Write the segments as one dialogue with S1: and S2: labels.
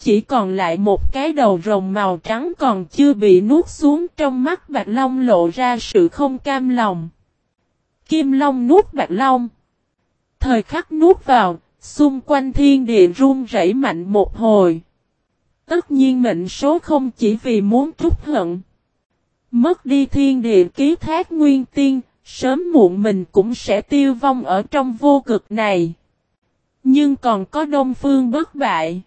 S1: chỉ còn lại một cái đầu rồng màu trắng còn chưa bị nuốt xuống trong mắt Bạch Long lộ ra sự không cam lòng. Kim Long nuốt Bạch Long. Thời khắc nuốt vào, xung quanh thiên địa rung rẩy mạnh một hồi. Tất nhiên mệnh số không chỉ vì muốn trút hận. Mất đi thiên địa ký thác nguyên tiên, sớm muộn mình cũng sẽ tiêu vong ở trong vô cực này. Nhưng còn có Đông Phương bất bại.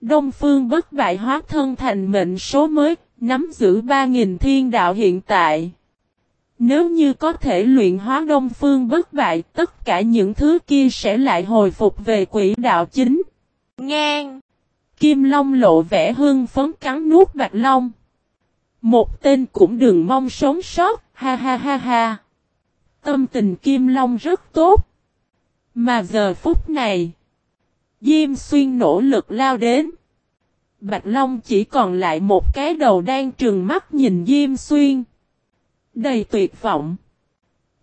S1: Đông Phương bất bại hóa thân thành mệnh số mới, nắm giữ 3.000 thiên đạo hiện tại. Nếu như có thể luyện hóa Đông Phương bất bại, tất cả những thứ kia sẽ lại hồi phục về quỹ đạo chính. Ngang! Kim Long lộ vẻ hương phấn cắn nuốt Bạch Long. Một tên cũng đừng mong sống sót, ha ha ha ha. Tâm tình Kim Long rất tốt. Mà giờ phút này, Diêm Xuyên nỗ lực lao đến. Bạch Long chỉ còn lại một cái đầu đang trừng mắt nhìn Diêm Xuyên. Đầy tuyệt vọng.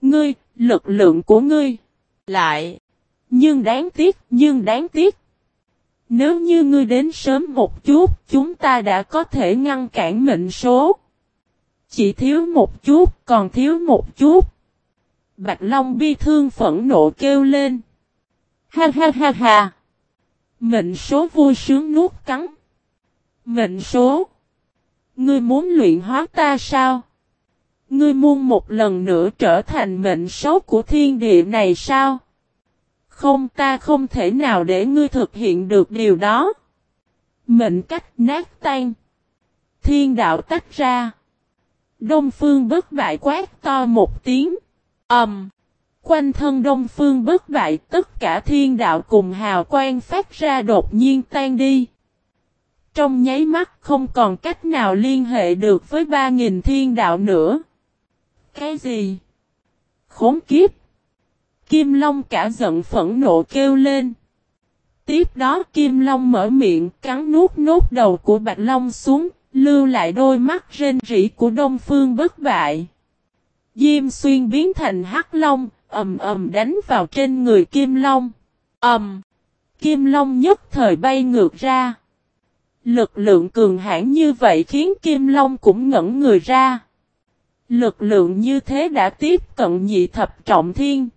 S1: Ngươi, lực lượng của ngươi. Lại. Nhưng đáng tiếc, nhưng đáng tiếc. Nếu như ngươi đến sớm một chút, chúng ta đã có thể ngăn cản mệnh số. Chỉ thiếu một chút, còn thiếu một chút. Bạch Long bi thương phẫn nộ kêu lên. Ha ha ha ha. Mệnh số vui sướng nuốt cắn. Mệnh số. Ngươi muốn luyện hóa ta sao? Ngươi muốn một lần nữa trở thành mệnh số của thiên địa này sao? Không ta không thể nào để ngươi thực hiện được điều đó. Mệnh cách nát tan. Thiên đạo tách ra. Đông phương bất bại quát to một tiếng. Ẩm. Um, quanh thân đông phương bất bại tất cả thiên đạo cùng hào quang phát ra đột nhiên tan đi. Trong nháy mắt không còn cách nào liên hệ được với ba nghìn thiên đạo nữa. Cái gì? Khốn kiếp! Kim Long cả giận phẫn nộ kêu lên. Tiếp đó Kim Long mở miệng cắn nuốt nốt đầu của Bạch Long xuống, lưu lại đôi mắt rên rỉ của Đông Phương bất bại. Diêm xuyên biến thành hắc long, ầm ầm đánh vào trên người Kim Long. Ầm! Kim Long nhất thời bay ngược ra. Lực lượng cường hãn như vậy khiến Kim Long cũng ngẩn người ra. Lực lượng như thế đã tiếp cận nhị thập trọng thiên.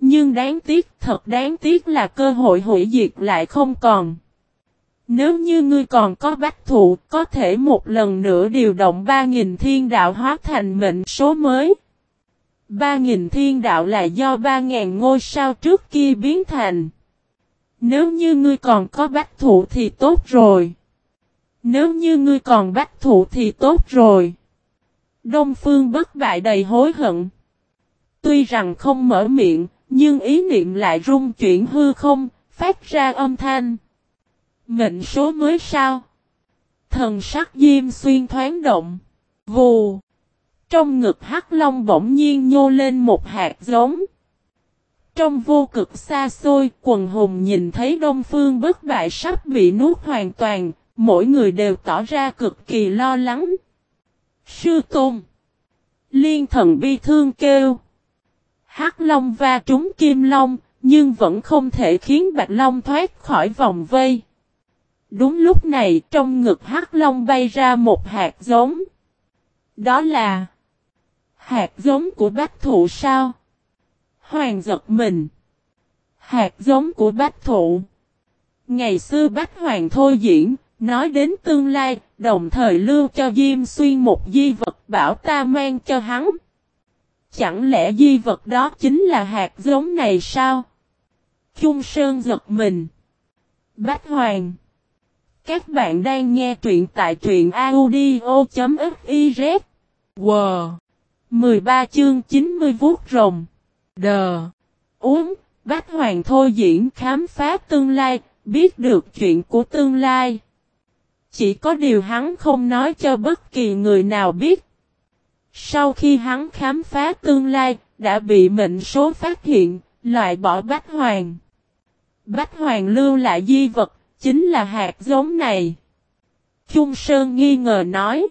S1: Nhưng đáng tiếc, thật đáng tiếc là cơ hội hủy diệt lại không còn. Nếu như ngươi còn có bách thụ, có thể một lần nữa điều động 3.000 thiên đạo hóa thành mệnh số mới. 3.000 thiên đạo là do 3.000 ngôi sao trước kia biến thành. Nếu như ngươi còn có bách thụ thì tốt rồi. Nếu như ngươi còn bách thụ thì tốt rồi. Đông Phương bất bại đầy hối hận. Tuy rằng không mở miệng, nhưng ý niệm lại rung chuyển hư không, phát ra âm thanh. Mệnh số mới sao? Thần sắc diêm xuyên thoáng động. Vù. Trong ngực hắc long bỗng nhiên nhô lên một hạt giống. Trong vô cực xa xôi, quần hùng nhìn thấy đông phương bất bại sắp bị nuốt hoàn toàn, mỗi người đều tỏ ra cực kỳ lo lắng. Sư Tôn Liên thần bi thương kêu. Hắc Long va trúng Kim Long, nhưng vẫn không thể khiến Bạch Long thoát khỏi vòng vây. Đúng lúc này trong ngực Hắc Long bay ra một hạt giống. Đó là hạt giống của bách thụ sao? Hoàng giật mình. Hạt giống của bách thụ. Ngày xưa bách hoàng thôi diễn, nói đến tương lai, đồng thời lưu cho Diêm Xuyên một di vật bảo ta mang cho hắn. Chẳng lẽ di vật đó chính là hạt giống này sao? Trung Sơn giật mình. Bách Hoàng. Các bạn đang nghe truyện tại truyện audio.fif. Wow. 13 chương 90 vuốt rồng. Đờ. Uống. Bách Hoàng thôi diễn khám phá tương lai, biết được chuyện của tương lai. Chỉ có điều hắn không nói cho bất kỳ người nào biết. Sau khi hắn khám phá tương lai, đã bị mệnh số phát hiện, loại bỏ Bách Hoàng. Bách Hoàng lưu lại di vật, chính là hạt giống này. Trung Sơn nghi ngờ nói.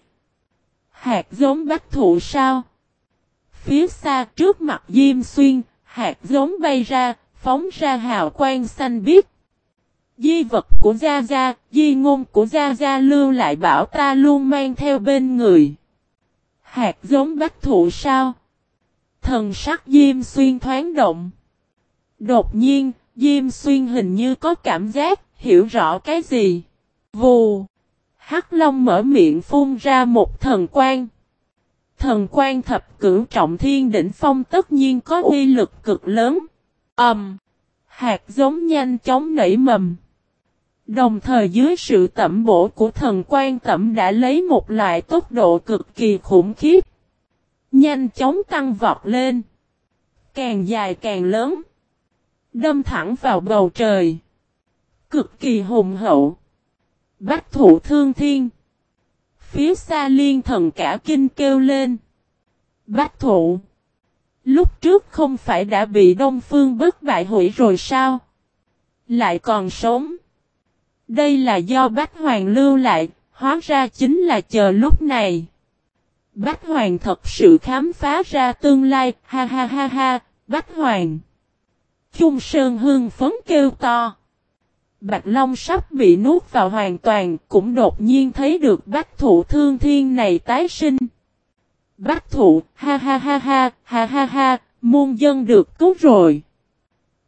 S1: Hạt giống bách thụ sao? Phía xa trước mặt Diêm Xuyên, hạt giống bay ra, phóng ra hào quang xanh biếc. Di vật của Gia Gia, di ngôn của Gia Gia lưu lại bảo ta luôn mang theo bên người. Hạt giống bách thụ sao? Thần sắc Diêm Xuyên thoáng động. Đột nhiên, Diêm Xuyên hình như có cảm giác, hiểu rõ cái gì. Vù! Hắc Long mở miệng phun ra một thần quan. Thần quan thập cửu trọng thiên đỉnh phong tất nhiên có uy lực cực lớn. Ầm! Um, hạt giống nhanh chóng nảy mầm. Đồng thời dưới sự tẩm bổ của thần quan tẩm đã lấy một loại tốc độ cực kỳ khủng khiếp. Nhanh chóng tăng vọt lên. Càng dài càng lớn. Đâm thẳng vào bầu trời. Cực kỳ hùng hậu. Bách thủ thương thiên. Phía xa liên thần cả kinh kêu lên. Bách thụ. Lúc trước không phải đã bị Đông Phương bất bại hủy rồi sao? Lại còn sống. Đây là do Bách Hoàng lưu lại, hóa ra chính là chờ lúc này. Bách Hoàng thật sự khám phá ra tương lai, ha ha ha ha, Bách Hoàng. Trung Sơn Hương phấn kêu to. Bạch Long sắp bị nuốt vào hoàn toàn, cũng đột nhiên thấy được bách thụ thương thiên này tái sinh. Bách thụ, ha ha ha ha, ha ha ha, muôn dân được cứu rồi.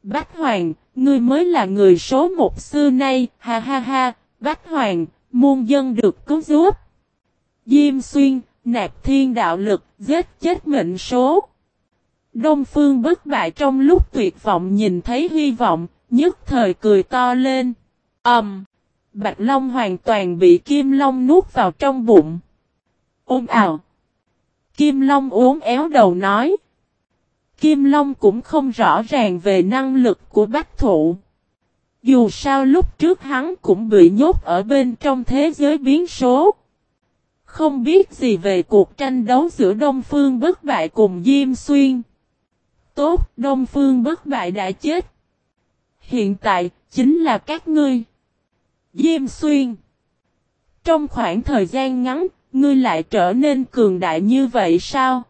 S1: Bách Hoàng, ngươi mới là người số một xưa nay, ha ha ha, Bách Hoàng, muôn dân được cứu giúp. Diêm xuyên, nạp thiên đạo lực, giết chết mệnh số. Đông Phương bất bại trong lúc tuyệt vọng nhìn thấy hy vọng, nhất thời cười to lên. ầm Um, Bạch Long hoàn toàn bị Kim Long nuốt vào trong bụng. Ôm ào! Kim Long uốn éo đầu nói. Kim Long cũng không rõ ràng về năng lực của bách thụ. Dù sao lúc trước hắn cũng bị nhốt ở bên trong thế giới biến số. Không biết gì về cuộc tranh đấu giữa Đông Phương bất bại cùng Diêm Xuyên. Tốt, Đông Phương bất bại đã chết. Hiện tại, chính là các ngươi. Diêm Xuyên. Trong khoảng thời gian ngắn, ngươi lại trở nên cường đại như vậy sao?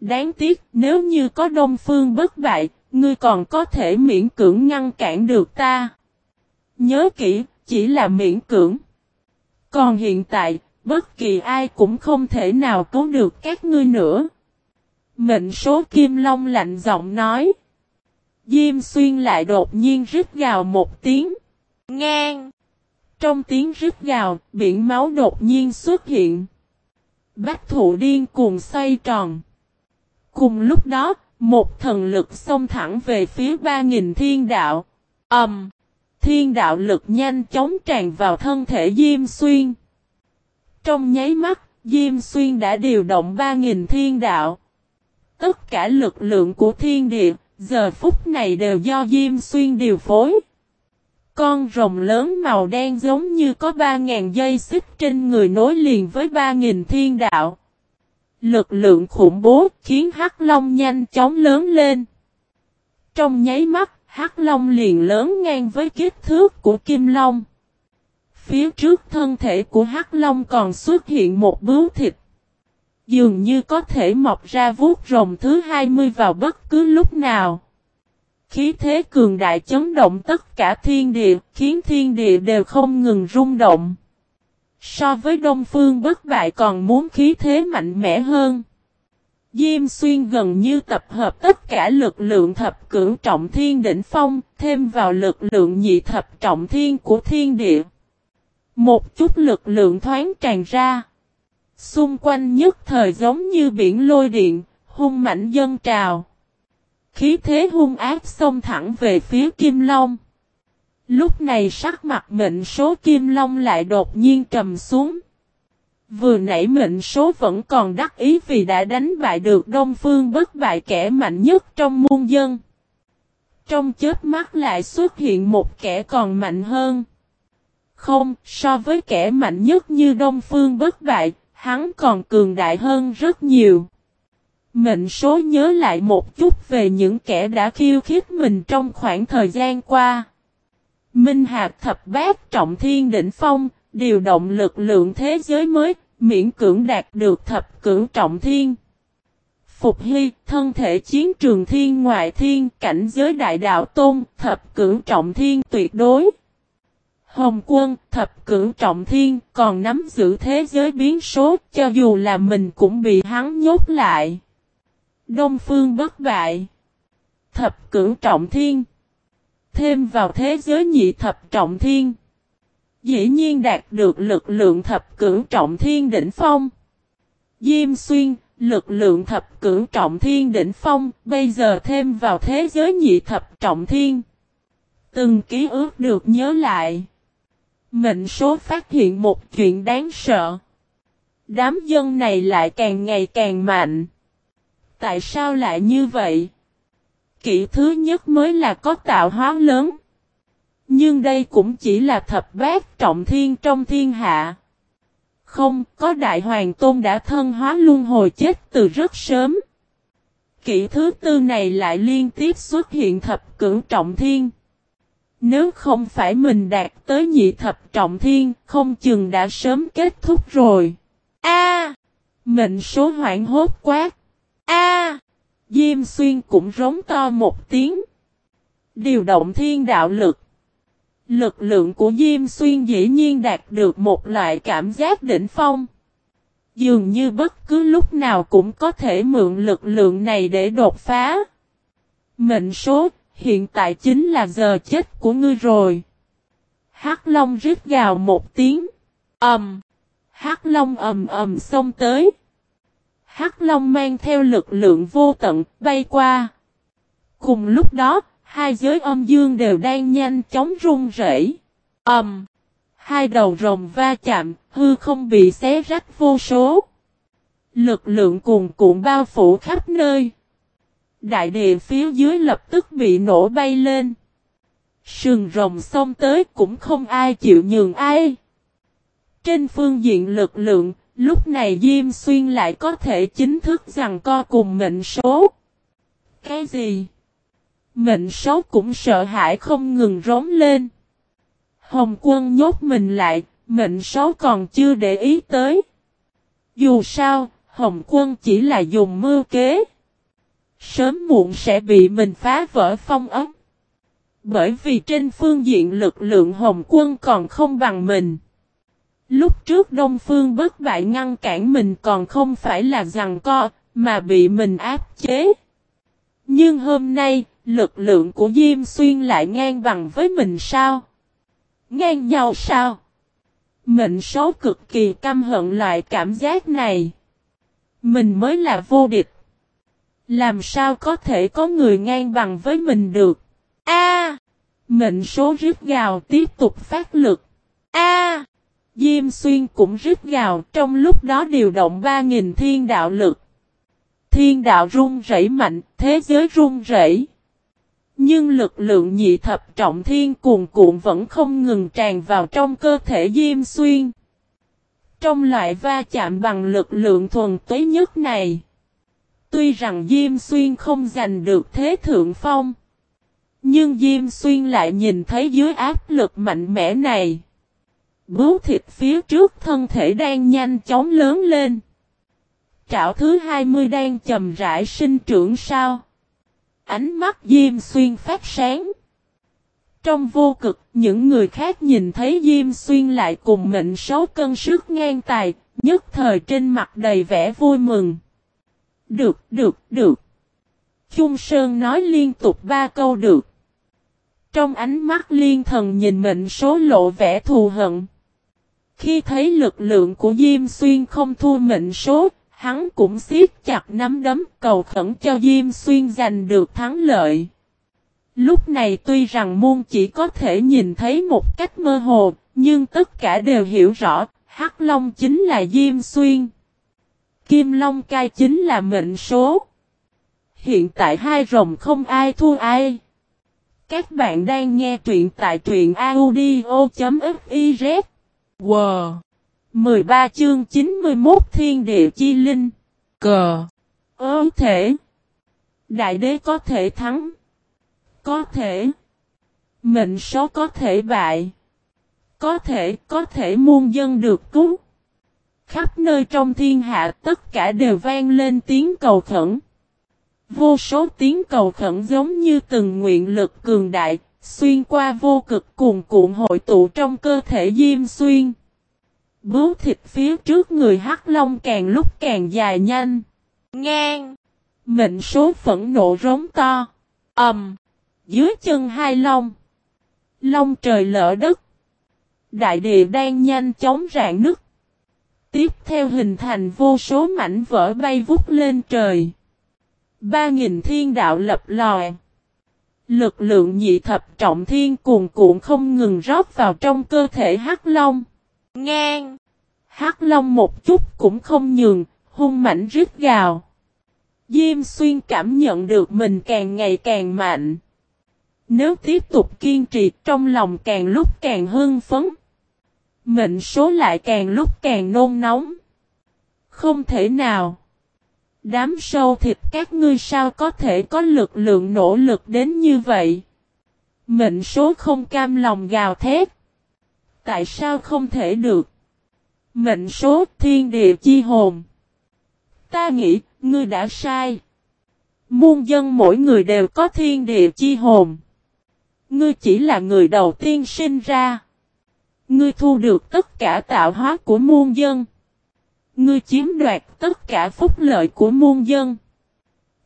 S1: Đáng tiếc, nếu như có Đông Phương bất bại, ngươi còn có thể miễn cưỡng ngăn cản được ta. Nhớ kỹ, chỉ là miễn cưỡng. Còn hiện tại, bất kỳ ai cũng không thể nào cứu được các ngươi nữa. Mệnh số Kim Long lạnh giọng nói. Diêm xuyên lại đột nhiên rít gào một tiếng. Ngang! Trong tiếng rít gào, biển máu đột nhiên xuất hiện. Bách thụ điên cuồng xoay tròn. Cùng lúc đó, một thần lực xông thẳng về phía ba nghìn thiên đạo. Ẩm! Um, thiên đạo lực nhanh chóng tràn vào thân thể Diêm Xuyên. Trong nháy mắt, Diêm Xuyên đã điều động ba nghìn thiên đạo. Tất cả lực lượng của thiên địa, giờ phút này đều do Diêm Xuyên điều phối. Con rồng lớn màu đen giống như có 3.000 dây xích trên người nối liền với 3.000 thiên đạo. Lực lượng khủng bố khiến Hắc Long nhanh chóng lớn lên. Trong nháy mắt, Hắc Long liền lớn ngang với kích thước của Kim Long. Phía trước thân thể của Hắc Long còn xuất hiện một bướu thịt. Dường như có thể mọc ra vuốt rồng thứ 20 vào bất cứ lúc nào. Khí thế cường đại chấn động tất cả thiên địa, khiến thiên địa đều không ngừng rung động. So với Đông Phương bất bại còn muốn khí thế mạnh mẽ hơn. Diêm xuyên gần như tập hợp tất cả lực lượng thập cửu trọng thiên đỉnh phong, thêm vào lực lượng nhị thập trọng thiên của thiên địa. Một chút lực lượng thoáng tràn ra. Xung quanh nhất thời giống như biển lôi điện, hung mạnh dân trào. Khí thế hung ác xông thẳng về phía Kim Long. Lúc này sắc mặt mệnh số Kim Long lại đột nhiên trầm xuống. Vừa nãy mệnh số vẫn còn đắc ý vì đã đánh bại được Đông Phương bất bại kẻ mạnh nhất trong muôn dân. Trong chết mắt lại xuất hiện một kẻ còn mạnh hơn. Không, so với kẻ mạnh nhất như Đông Phương bất bại, hắn còn cường đại hơn rất nhiều. Mệnh số nhớ lại một chút về những kẻ đã khiêu khích mình trong khoảng thời gian qua. Minh Hạc thập bát trọng thiên đỉnh phong, điều động lực lượng thế giới mới, miễn cưỡng đạt được thập cửu trọng thiên. Phục Hy, thân thể chiến trường thiên ngoại thiên, cảnh giới đại đạo tôn, thập cửu trọng thiên tuyệt đối. Hồng quân, thập cửu trọng thiên, còn nắm giữ thế giới biến số, cho dù là mình cũng bị hắn nhốt lại. Đông phương bất bại. Thập cửu trọng thiên. Thêm vào thế giới nhị thập trọng thiên. Dĩ nhiên đạt được lực lượng thập cửu trọng thiên đỉnh phong. Diêm xuyên, lực lượng thập cửu trọng thiên đỉnh phong, bây giờ thêm vào thế giới nhị thập trọng thiên. Từng ký ức được nhớ lại. Mệnh số phát hiện một chuyện đáng sợ. Đám dân này lại càng ngày càng mạnh. Tại sao lại như vậy? Kỷ thứ nhất mới là có tạo hóa lớn. Nhưng đây cũng chỉ là thập bát trọng thiên trong thiên hạ. Không, có đại hoàng tôn đã thân hóa luân hồi chết từ rất sớm. Kỷ thứ tư này lại liên tiếp xuất hiện thập cửu trọng thiên. Nếu không phải mình đạt tới nhị thập trọng thiên, không chừng đã sớm kết thúc rồi. A! mệnh số hoảng hốt quát. A! Diêm xuyên cũng rống to một tiếng. Điều động thiên đạo lực. Lực lượng của Diêm Xuyên dĩ nhiên đạt được một loại cảm giác đỉnh phong. Dường như bất cứ lúc nào cũng có thể mượn lực lượng này để đột phá. Mệnh số, hiện tại chính là giờ chết của ngươi rồi. Hắc Long rít gào một tiếng. Ầm. Um, Hắc Long ầm ầm xông tới. Hắc Long mang theo lực lượng vô tận bay qua. Cùng lúc đó, Hai giới âm dương đều đang nhanh chóng rung rẩy. Ầm. Um, hai đầu rồng va chạm, hư không bị xé rách vô số. Lực lượng cuồn cuộn bao phủ khắp nơi. Đại địa phía dưới lập tức bị nổ bay lên. Sừng rồng xông tới cũng không ai chịu nhường ai. Trên phương diện lực lượng, lúc này Diêm Xuyên lại có thể chính thức rằng co cùng mệnh số. Cái gì? Mệnh số cũng sợ hãi không ngừng rống lên. Hồng quân nhốt mình lại, mệnh số còn chưa để ý tới. Dù sao, Hồng quân chỉ là dùng mưu kế. Sớm muộn sẽ bị mình phá vỡ phong ấm. Bởi vì trên phương diện lực lượng Hồng quân còn không bằng mình. Lúc trước Đông Phương bất bại ngăn cản mình còn không phải là rằng co, mà bị mình áp chế. Nhưng hôm nay, Lực lượng của Diêm Xuyên lại ngang bằng với mình sao? Ngang nhau sao? Mệnh số cực kỳ căm hận loại cảm giác này. Mình mới là vô địch. Làm sao có thể có người ngang bằng với mình được? A! mệnh số rít gào tiếp tục phát lực. A! Diêm Xuyên cũng rít gào trong lúc đó điều động 3.000 thiên đạo lực. Thiên đạo rung rẩy mạnh, thế giới rung rẩy. Nhưng lực lượng nhị thập trọng thiên cuồn cuộn vẫn không ngừng tràn vào trong cơ thể Diêm Xuyên. Trong loại va chạm bằng lực lượng thuần túy nhất này, tuy rằng Diêm Xuyên không giành được thế thượng phong, nhưng Diêm Xuyên lại nhìn thấy dưới áp lực mạnh mẽ này. Bướu thịt phía trước thân thể đang nhanh chóng lớn lên. Trảo thứ 20 đang chầm rãi sinh trưởng sao. Ánh mắt Diêm Xuyên phát sáng. Trong vô cực, những người khác nhìn thấy Diêm Xuyên lại cùng mệnh số cân sức ngang tài, nhất thời trên mặt đầy vẻ vui mừng. Được, được, được. Trung Sơn nói liên tục ba câu được. Trong ánh mắt liên thần nhìn mệnh số lộ vẻ thù hận. Khi thấy lực lượng của Diêm Xuyên không thua mệnh số, Hắn cũng siết chặt nắm đấm cầu khẩn cho Diêm Xuyên giành được thắng lợi. Lúc này tuy rằng muôn chỉ có thể nhìn thấy một cách mơ hồ, nhưng tất cả đều hiểu rõ, Hắc Long chính là Diêm Xuyên. Kim Long cai chính là mệnh số. Hiện tại hai rồng không ai thua ai. Các bạn đang nghe truyện tại truyện audio.fiz. Wow! 13 chương 91 Thiên Địa Chi Linh Cờ Ơ thể Đại đế có thể thắng Có thể Mệnh số có thể bại Có thể, có thể muôn dân được cứu Khắp nơi trong thiên hạ tất cả đều vang lên tiếng cầu khẩn Vô số tiếng cầu khẩn giống như từng nguyện lực cường đại, xuyên qua vô cực cuồn cuộn hội tụ trong cơ thể Diêm Xuyên. Bướu thịt phía trước người Hắc Long càng lúc càng dài nhanh. Ngang. Mệnh số phẫn nộ rống to. ầm. dưới chân hai long. Long trời lỡ đất. Đại địa đang nhanh chóng rạn nứt. Tiếp theo hình thành vô số mảnh vỡ bay vút lên trời. Ba nghìn thiên đạo lập lòi. Lực lượng nhị thập trọng thiên cuồn cuộn không ngừng rót vào trong cơ thể Hắc Long. Ngang. Hắc Long một chút cũng không nhường, hung mảnh rít gào. Diêm xuyên cảm nhận được mình càng ngày càng mạnh. Nếu tiếp tục kiên trì trong lòng càng lúc càng hưng phấn. Mệnh số lại càng lúc càng nôn nóng. Không thể nào. Đám sâu thịt các ngươi sao có thể có lực lượng nỗ lực đến như vậy? Mệnh số không cam lòng gào thét. Tại sao không thể được? Mệnh số thiên địa chi hồn. Ta nghĩ, ngươi đã sai. Muôn dân mỗi người đều có thiên địa chi hồn. Ngươi chỉ là người đầu tiên sinh ra. Ngươi thu được tất cả tạo hóa của muôn dân. Ngươi chiếm đoạt tất cả phúc lợi của muôn dân.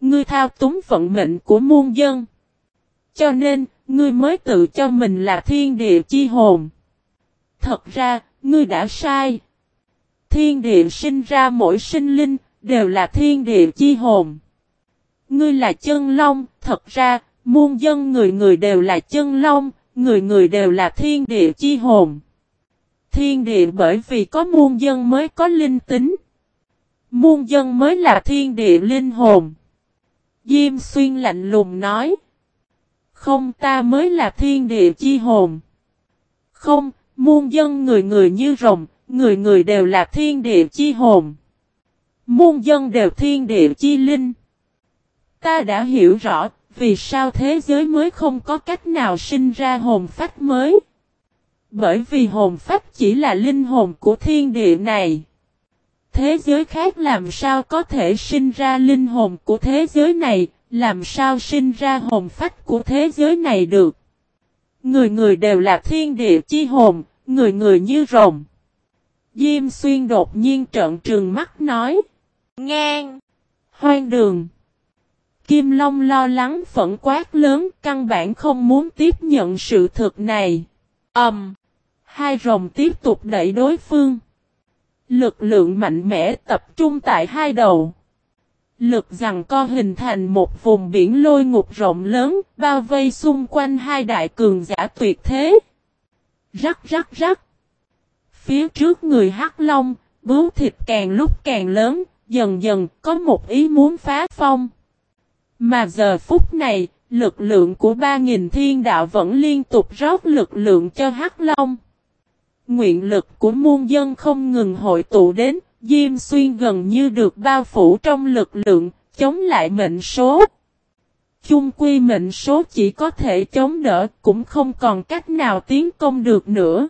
S1: Ngươi thao túng vận mệnh của muôn dân. Cho nên, ngươi mới tự cho mình là thiên địa chi hồn. Thật ra, ngươi đã sai. Thiên địa sinh ra mỗi sinh linh, đều là thiên địa chi hồn. Ngươi là chân long, thật ra, muôn dân người người đều là chân long, người người đều là thiên địa chi hồn. Thiên địa bởi vì có muôn dân mới có linh tính. Muôn dân mới là thiên địa linh hồn. Diêm xuyên lạnh lùng nói. Không ta mới là thiên địa chi hồn. Không, muôn dân người người như rồng, người người đều là thiên địa chi hồn. Muôn dân đều thiên địa chi linh. Ta đã hiểu rõ, vì sao thế giới mới không có cách nào sinh ra hồn phách mới. Bởi vì hồn phách chỉ là linh hồn của thiên địa này. Thế giới khác làm sao có thể sinh ra linh hồn của thế giới này, làm sao sinh ra hồn phách của thế giới này được. Người người đều là thiên địa chi hồn, người người như rồng. Diêm xuyên đột nhiên trợn trừng mắt nói. Ngang. Hoang đường. Kim Long lo lắng phẫn quát lớn căn bản không muốn tiếp nhận sự thực này. Ẩm. Um. Hai rồng tiếp tục đẩy đối phương. Lực lượng mạnh mẽ tập trung tại hai đầu. Lực rằng co hình thành một vùng biển lôi ngục rộng lớn, bao vây xung quanh hai đại cường giả tuyệt thế. Rắc rắc rắc. Phía trước người hắc long, bướu thịt càng lúc càng lớn, dần dần có một ý muốn phá phong. Mà giờ phút này, lực lượng của ba nghìn thiên đạo vẫn liên tục rót lực lượng cho hắc long. Nguyện lực của muôn dân không ngừng hội tụ đến, Diêm Xuyên gần như được bao phủ trong lực lượng, chống lại mệnh số. Chung quy mệnh số chỉ có thể chống đỡ, cũng không còn cách nào tiến công được nữa.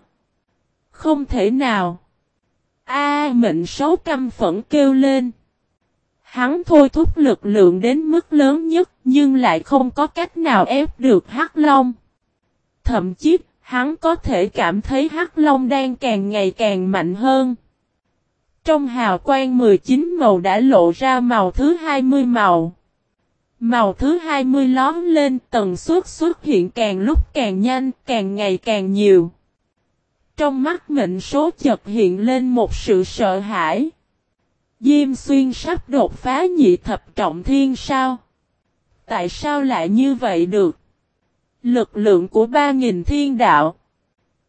S1: Không thể nào. A mệnh số căm phẫn kêu lên. Hắn thôi thúc lực lượng đến mức lớn nhất, nhưng lại không có cách nào ép được Hắc Long. Thậm chí, Hắn có thể cảm thấy Hắc Long đang càng ngày càng mạnh hơn. Trong hào quang 19 màu đã lộ ra màu thứ 20 màu. Màu thứ 20 lóm lên tần suất xuất hiện càng lúc càng nhanh, càng ngày càng nhiều. Trong mắt mệnh số chợt hiện lên một sự sợ hãi. Diêm xuyên sắp đột phá nhị thập trọng thiên sao? Tại sao lại như vậy được? Lực lượng của ba nghìn thiên đạo.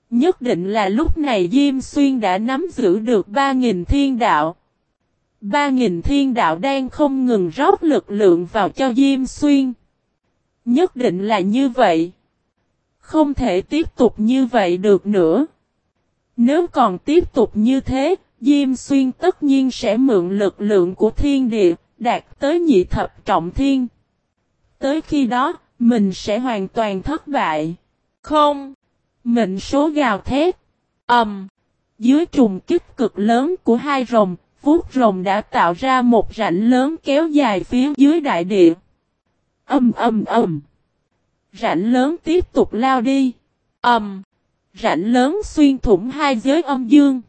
S1: Nhất định là lúc này Diêm Xuyên đã nắm giữ được ba nghìn thiên đạo. Ba nghìn thiên đạo đang không ngừng rót lực lượng vào cho Diêm Xuyên. Nhất định là như vậy. Không thể tiếp tục như vậy được nữa. Nếu còn tiếp tục như thế, Diêm Xuyên tất nhiên sẽ mượn lực lượng của thiên địa, đạt tới nhị thập trọng thiên. Tới khi đó, mình sẽ hoàn toàn thất bại. Không. Mệnh số gào thét. Ẩm. Um, dưới trùng kích cực lớn của hai rồng, vuốt rồng đã tạo ra một rãnh lớn kéo dài phía dưới đại địa. Ầm âm ầm. Rãnh lớn tiếp tục lao đi. Ầm. Rãnh lớn xuyên thủng hai giới âm dương.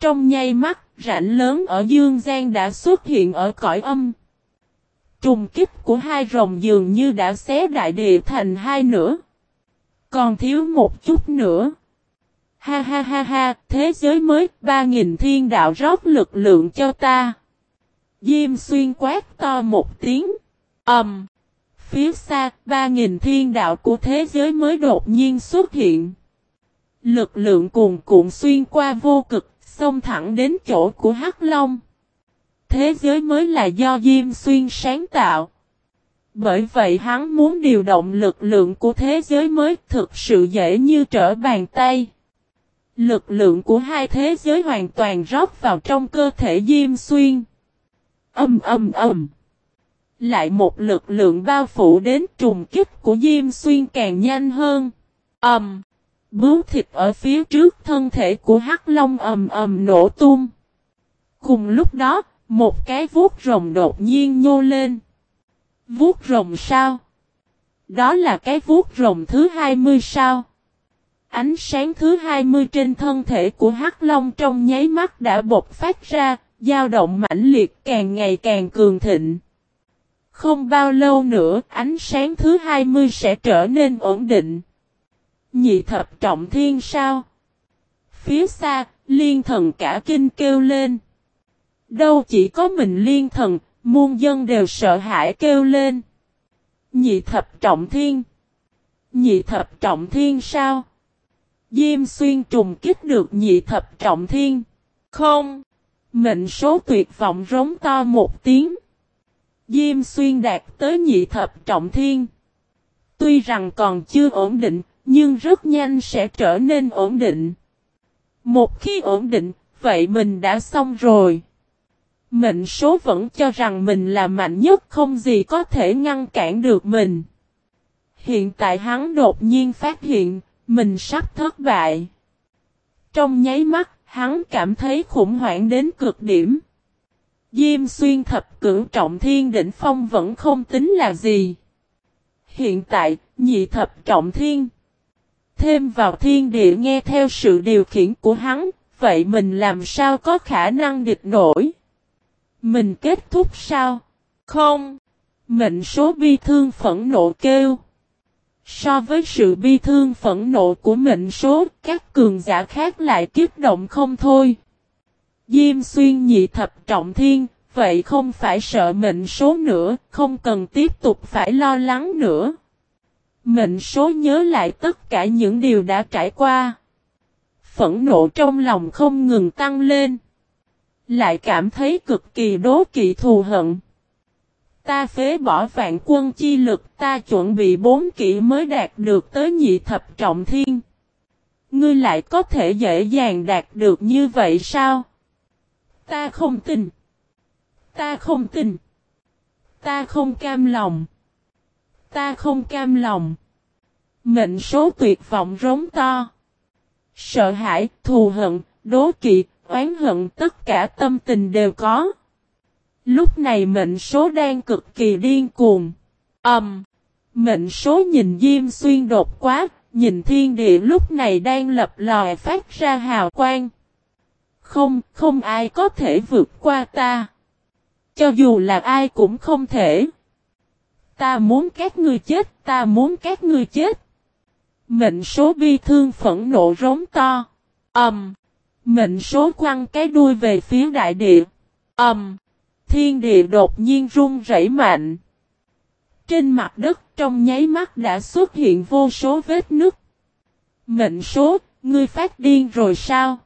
S1: Trong nháy mắt, rãnh lớn ở dương gian đã xuất hiện ở cõi âm. Trùng kích của hai rồng dường như đã xé đại địa thành hai nửa. Còn thiếu một chút nữa. Ha ha ha ha, thế giới mới, ba nghìn thiên đạo rót lực lượng cho ta. Diêm xuyên quát to một tiếng. Ẩm. Um, phía xa, ba nghìn thiên đạo của thế giới mới đột nhiên xuất hiện. Lực lượng cuồn cuộn xuyên qua vô cực, xông thẳng đến chỗ của Hắc Long. Thế giới mới là do Diêm Xuyên sáng tạo. Bởi vậy hắn muốn điều động lực lượng của thế giới mới thực sự dễ như trở bàn tay. Lực lượng của hai thế giới hoàn toàn rót vào trong cơ thể Diêm Xuyên. Âm âm âm. Lại một lực lượng bao phủ đến trùng kích của Diêm Xuyên càng nhanh hơn. Âm. Bướu thịt ở phía trước thân thể của Hắc Long ầm ầm nổ tung. Cùng lúc đó, một cái vuốt rồng đột nhiên nhô lên. Vuốt rồng sao? Đó là cái vuốt rồng thứ 20 sao? Ánh sáng thứ 20 trên thân thể của Hắc Long trong nháy mắt đã bộc phát ra, dao động mãnh liệt càng ngày càng cường thịnh. Không bao lâu nữa, ánh sáng thứ 20 sẽ trở nên ổn định. Nhị thập trọng thiên sao? Phía xa, liên thần cả kinh kêu lên. Đâu chỉ có mình liên thần, muôn dân đều sợ hãi kêu lên. Nhị thập trọng thiên. Nhị thập trọng thiên sao? Diêm xuyên trùng kích được nhị thập trọng thiên. Không. Mệnh số tuyệt vọng rống to một tiếng. Diêm xuyên đạt tới nhị thập trọng thiên. Tuy rằng còn chưa ổn định, nhưng rất nhanh sẽ trở nên ổn định. Một khi ổn định, vậy mình đã xong rồi. Mệnh số vẫn cho rằng mình là mạnh nhất không gì có thể ngăn cản được mình. Hiện tại hắn đột nhiên phát hiện, mình sắp thất bại. Trong nháy mắt, hắn cảm thấy khủng hoảng đến cực điểm. Diêm xuyên thập cửu trọng thiên đỉnh phong vẫn không tính là gì. Hiện tại, nhị thập trọng thiên. Thêm vào thiên địa nghe theo sự điều khiển của hắn, vậy mình làm sao có khả năng địch nổi? Mình kết thúc sao? Không. Mệnh số bi thương phẫn nộ kêu. So với sự bi thương phẫn nộ của mệnh số, các cường giả khác lại kiếp động không thôi. Diêm xuyên nhị thập trọng thiên, vậy không phải sợ mệnh số nữa, không cần tiếp tục phải lo lắng nữa. Mệnh số nhớ lại tất cả những điều đã trải qua. Phẫn nộ trong lòng không ngừng tăng lên. Lại cảm thấy cực kỳ đố kỵ thù hận. Ta phế bỏ vạn quân chi lực ta chuẩn bị bốn kỹ mới đạt được tới nhị thập trọng thiên. Ngươi lại có thể dễ dàng đạt được như vậy sao? Ta không tin. Ta không tin. Ta không cam lòng. Ta không cam lòng. Mệnh số tuyệt vọng rống to. Sợ hãi, thù hận, đố kỵ, oán hận tất cả tâm tình đều có. Lúc này mệnh số đang cực kỳ điên cuồng. Ẩm. Um, mệnh số nhìn Diêm Xuyên đột quá, nhìn thiên địa lúc này đang lập lòi phát ra hào quang. Không, không ai có thể vượt qua ta. Cho dù là ai cũng không thể. Ta muốn các ngươi chết, ta muốn các ngươi chết. Mệnh số bi thương phẫn nộ rống to. Ẩm. Um, mệnh số quăng cái đuôi về phía đại địa. Ẩm. Um, thiên địa đột nhiên rung rẩy mạnh. Trên mặt đất trong nháy mắt đã xuất hiện vô số vết nứt. Mệnh số, ngươi phát điên rồi sao?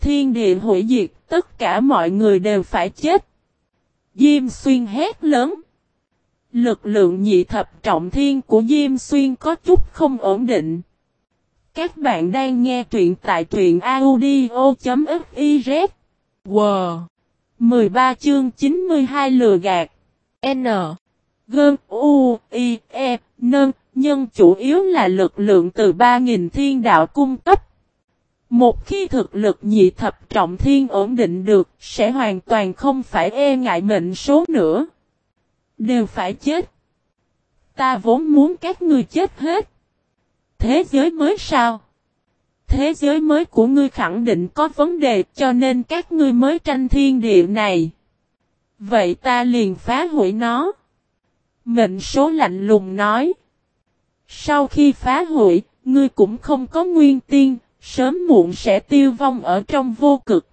S1: Thiên địa hủy diệt, tất cả mọi người đều phải chết. Diêm xuyên hét lớn. Lực lượng nhị thập trọng thiên của Diêm xuyên có chút không ổn định. Các bạn đang nghe truyện tại truyện audio.fiz. Wow! 13 chương 92 lừa gạt. N. Gơn U, I, E, Nâng, nhân chủ yếu là lực lượng từ 3.000 thiên đạo cung cấp. Một khi thực lực nhị thập trọng thiên ổn định được, sẽ hoàn toàn không phải e ngại mệnh số nữa. Đều phải chết. Ta vốn muốn các ngươi chết hết. Thế giới mới sao? Thế giới mới của ngươi khẳng định có vấn đề cho nên các ngươi mới tranh thiên địa này. Vậy ta liền phá hủy nó. Mệnh số lạnh lùng nói. Sau khi phá hủy, ngươi cũng không có nguyên tiên, sớm muộn sẽ tiêu vong ở trong vô cực.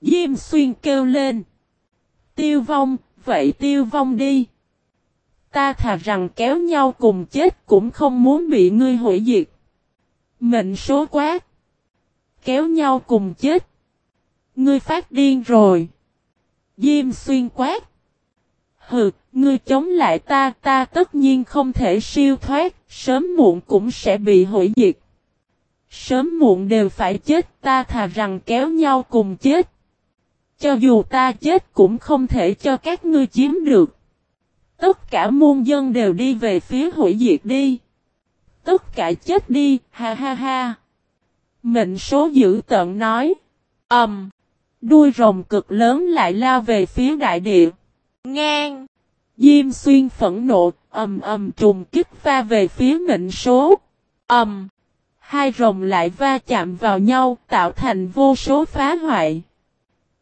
S1: Diêm xuyên kêu lên. Tiêu vong, vậy tiêu vong đi. Ta thà rằng kéo nhau cùng chết cũng không muốn bị ngươi hủy diệt. Mệnh số quá Kéo nhau cùng chết. Ngươi phát điên rồi. Diêm xuyên quát. Hừ, ngươi chống lại ta, ta tất nhiên không thể siêu thoát, sớm muộn cũng sẽ bị hủy diệt. Sớm muộn đều phải chết, ta thà rằng kéo nhau cùng chết. Cho dù ta chết cũng không thể cho các ngươi chiếm được. Tất cả muôn dân đều đi về phía hủy diệt đi. Tất cả chết đi, ha ha ha. Mệnh số dữ tận nói. Ẩm. Um, đuôi rồng cực lớn lại lao về phía đại địa. Ngang. Diêm xuyên phẫn nộ, ầm ầm trùng kích va về phía mệnh số. Ầm. Hai rồng lại va chạm vào nhau, tạo thành vô số phá hoại.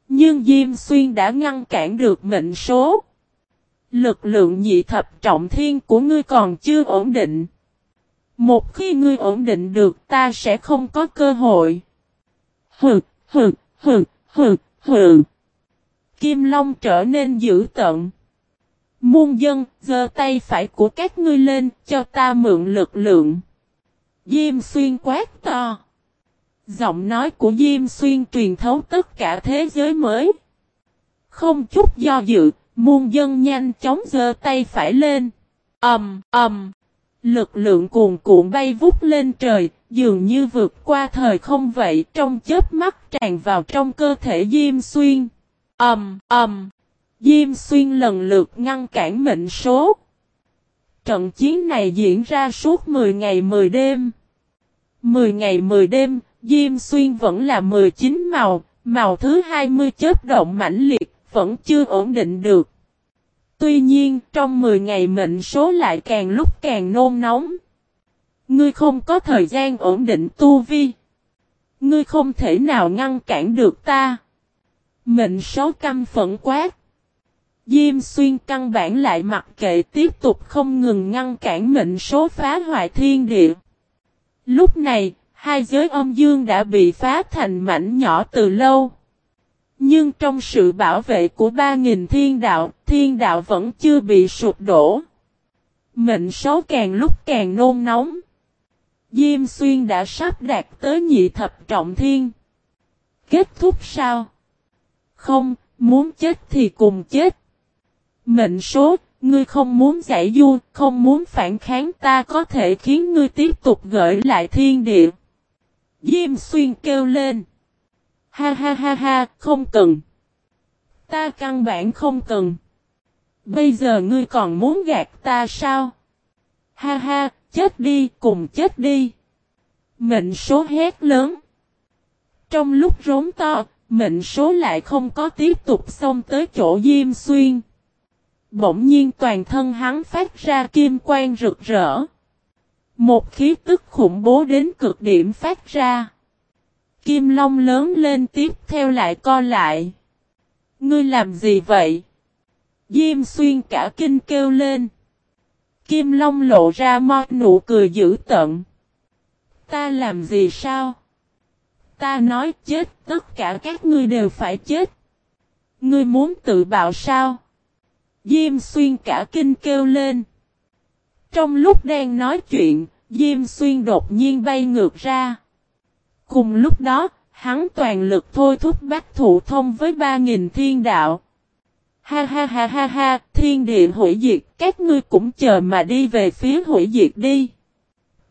S1: Nhưng Diêm Xuyên đã ngăn cản được mệnh số. Lực lượng nhị thập trọng thiên của ngươi còn chưa ổn định. Một khi ngươi ổn định được ta sẽ không có cơ hội. Hừ, hừ, hừ, hừ, hừ. Kim Long trở nên dữ tận. Muôn dân, giơ tay phải của các ngươi lên, cho ta mượn lực lượng. Diêm xuyên quát to. Giọng nói của Diêm xuyên truyền thấu tất cả thế giới mới. Không chút do dự, muôn dân nhanh chóng giơ tay phải lên. ầm ầm. Lực lượng cuồn cuộn bay vút lên trời, dường như vượt qua thời không vậy, trong chớp mắt tràn vào trong cơ thể Diêm Xuyên. Ầm, ầm. Diêm Xuyên lần lượt ngăn cản mệnh số. Trận chiến này diễn ra suốt 10 ngày 10 đêm. 10 ngày 10 đêm, Diêm Xuyên vẫn là 19 màu, màu thứ 20 chớp động mãnh liệt, vẫn chưa ổn định được. Tuy nhiên, trong 10 ngày mệnh số lại càng lúc càng nôn nóng. Ngươi không có thời gian ổn định tu vi. Ngươi không thể nào ngăn cản được ta. Mệnh số căm phẫn quát. Diêm xuyên căn bản lại mặc kệ tiếp tục không ngừng ngăn cản mệnh số phá hoại thiên địa. Lúc này, hai giới âm dương đã bị phá thành mảnh nhỏ từ lâu. Nhưng trong sự bảo vệ của ba nghìn thiên đạo, thiên đạo vẫn chưa bị sụp đổ. Mệnh số càng lúc càng nôn nóng. Diêm xuyên đã sắp đạt tới nhị thập trọng thiên. Kết thúc sao? Không, muốn chết thì cùng chết. Mệnh số, ngươi không muốn giải du, không muốn phản kháng ta có thể khiến ngươi tiếp tục gửi lại thiên địa. Diêm xuyên kêu lên. Ha ha ha ha, không cần. Ta căn bản không cần. Bây giờ ngươi còn muốn gạt ta sao? Ha ha, chết đi, cùng chết đi. Mệnh số hét lớn. Trong lúc rống to, mệnh số lại không có tiếp tục xông tới chỗ Diêm Xuyên. Bỗng nhiên toàn thân hắn phát ra kim quang rực rỡ. Một khí tức khủng bố đến cực điểm phát ra. Kim Long lớn lên tiếp theo lại co lại. Ngươi làm gì vậy? Diêm xuyên cả kinh kêu lên. Kim Long lộ ra mọt nụ cười dữ tận. Ta làm gì sao? Ta nói chết tất cả các ngươi đều phải chết. Ngươi muốn tự bạo sao? Diêm xuyên cả kinh kêu lên. Trong lúc đang nói chuyện, Diêm xuyên đột nhiên bay ngược ra. Cùng lúc đó, hắn toàn lực thôi thúc bác thủ thông với ba nghìn thiên đạo. Ha ha ha ha ha, thiên địa hủy diệt, các ngươi cũng chờ mà đi về phía hủy diệt đi.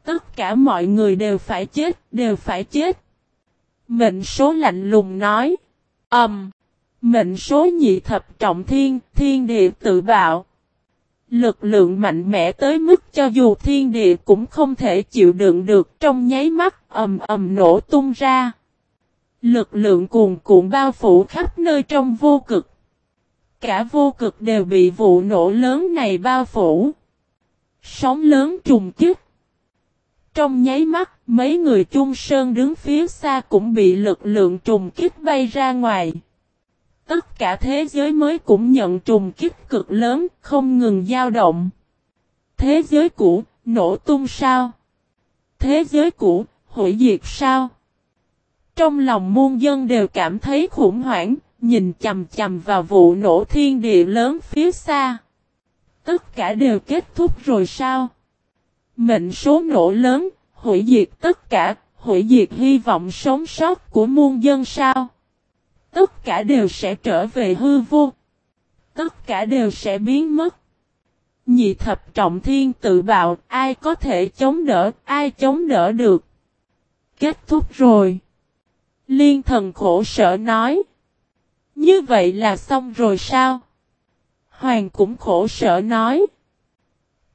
S1: Tất cả mọi người đều phải chết, đều phải chết. Mệnh số lạnh lùng nói. Ẩm. Um, mệnh số nhị thập trọng thiên, thiên địa tự bạo. Lực lượng mạnh mẽ tới mức cho dù thiên địa cũng không thể chịu đựng được trong nháy mắt ầm ầm nổ tung ra. Lực lượng cuồn cuộn bao phủ khắp nơi trong vô cực. Cả vô cực đều bị vụ nổ lớn này bao phủ. Sóng lớn trùng kích. Trong nháy mắt, mấy người chung sơn đứng phía xa cũng bị lực lượng trùng kích bay ra ngoài. Tất cả thế giới mới cũng nhận trùng kích cực lớn, không ngừng dao động. Thế giới cũ, nổ tung sao? Thế giới cũ, hủy diệt sao? Trong lòng muôn dân đều cảm thấy khủng hoảng, nhìn chầm chầm vào vụ nổ thiên địa lớn phía xa. Tất cả đều kết thúc rồi sao? Mệnh số nổ lớn, hủy diệt tất cả, hủy diệt hy vọng sống sót của muôn dân sao? Tất cả đều sẽ trở về hư vô. Tất cả đều sẽ biến mất. Nhị thập trọng thiên tự bạo, ai có thể chống đỡ, ai chống đỡ được. Kết thúc rồi. Liên thần khổ sở nói. Như vậy là xong rồi sao? Hoàng cũng khổ sở nói.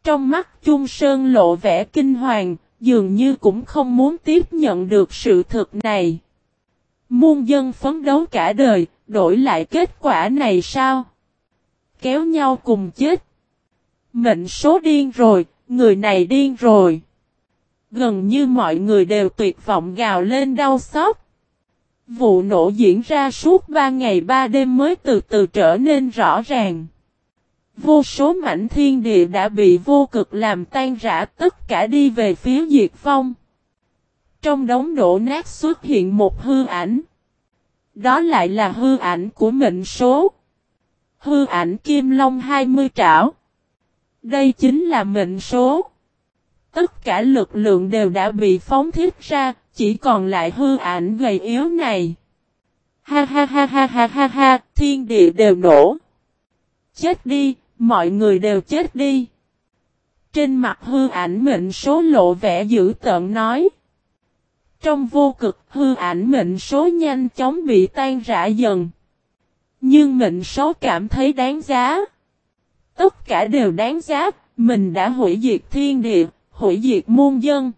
S1: Trong mắt Chung Sơn lộ vẻ kinh hoàng, dường như cũng không muốn tiếp nhận được sự thực này. Muôn dân phấn đấu cả đời, đổi lại kết quả này sao? Kéo nhau cùng chết. Mệnh số điên rồi, người này điên rồi. Gần như mọi người đều tuyệt vọng gào lên đau xót. Vụ nổ diễn ra suốt 3 ngày 3 đêm mới từ từ trở nên rõ ràng. Vô số mảnh thiên địa đã bị vô cực làm tan rã tất cả đi về phía diệt phong. Trong đống đổ nát xuất hiện một hư ảnh. Đó lại là hư ảnh của mệnh số. Hư ảnh kim long 20 trảo. Đây chính là mệnh số. Tất cả lực lượng đều đã bị phóng thiết ra, chỉ còn lại hư ảnh gầy yếu này. Ha ha ha ha ha ha ha, thiên địa đều nổ. Chết đi, mọi người đều chết đi. Trên mặt hư ảnh mệnh số lộ vẻ dữ tợn nói. Trong vô cực hư ảnh mệnh số nhanh chóng bị tan rã dần. Nhưng mệnh số cảm thấy đáng giá. Tất cả đều đáng giá, mình đã hủy diệt thiên địa, hủy diệt muôn dân.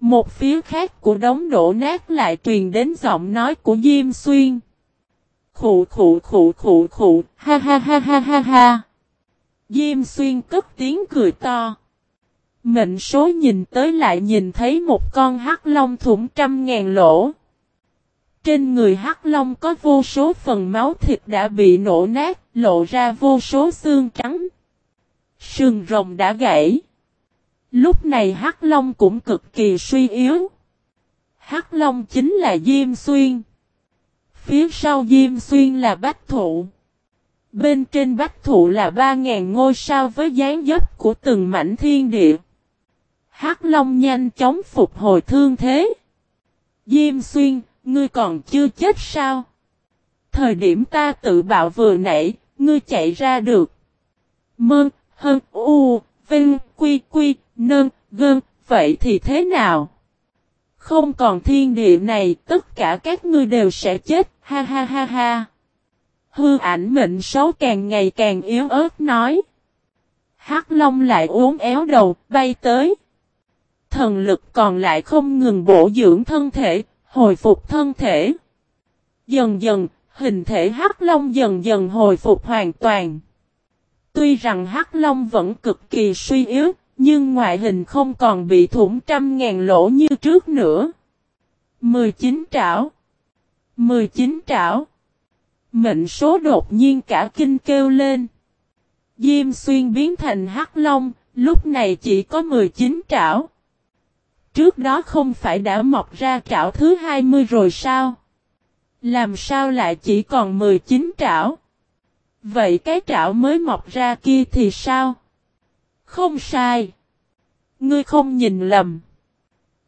S1: Một phía khác của đống đổ nát lại truyền đến giọng nói của Diêm Xuyên. Khụ khụ khụ khụ khụ, ha ha ha ha ha ha. Diêm Xuyên cất tiếng cười to. Mệnh số nhìn tới lại nhìn thấy một con hắc long thủng trăm ngàn lỗ. Trên người hắc long có vô số phần máu thịt đã bị nổ nát, lộ ra vô số xương trắng. Sườn rồng đã gãy. Lúc này hắc long cũng cực kỳ suy yếu. hắc long chính là Diêm Xuyên. Phía sau Diêm Xuyên là Bách Thụ. Bên trên Bách Thụ là 3.000 ngôi sao với dáng dấp của từng mảnh thiên địa. Hắc Long nhanh chóng phục hồi thương thế. Diêm Xuyên, ngươi còn chưa chết sao? Thời điểm ta tự bạo vừa nãy, ngươi chạy ra được. Mơ, hân, u, vinh, quy, quy, nơn, gơn, vậy thì thế nào? Không còn thiên địa này, tất cả các ngươi đều sẽ chết, ha ha ha ha. Hư ảnh mệnh xấu càng ngày càng yếu ớt nói. Hắc Long lại uốn éo đầu, bay tới. Thần lực còn lại không ngừng bổ dưỡng thân thể, hồi phục thân thể. Dần dần, hình thể Hắc Long dần dần hồi phục hoàn toàn. Tuy rằng Hắc Long vẫn cực kỳ suy yếu, nhưng ngoại hình không còn bị thủng trăm ngàn lỗ như trước nữa. 19 trảo 19 trảo Mệnh số đột nhiên cả kinh kêu lên. Diêm xuyên biến thành hắc long, lúc này chỉ có 19 trảo. Trước đó không phải đã mọc ra trảo thứ 20 rồi sao? Làm sao lại chỉ còn 19 trảo? Vậy cái trảo mới mọc ra kia thì sao? Không sai. Ngươi không nhìn lầm.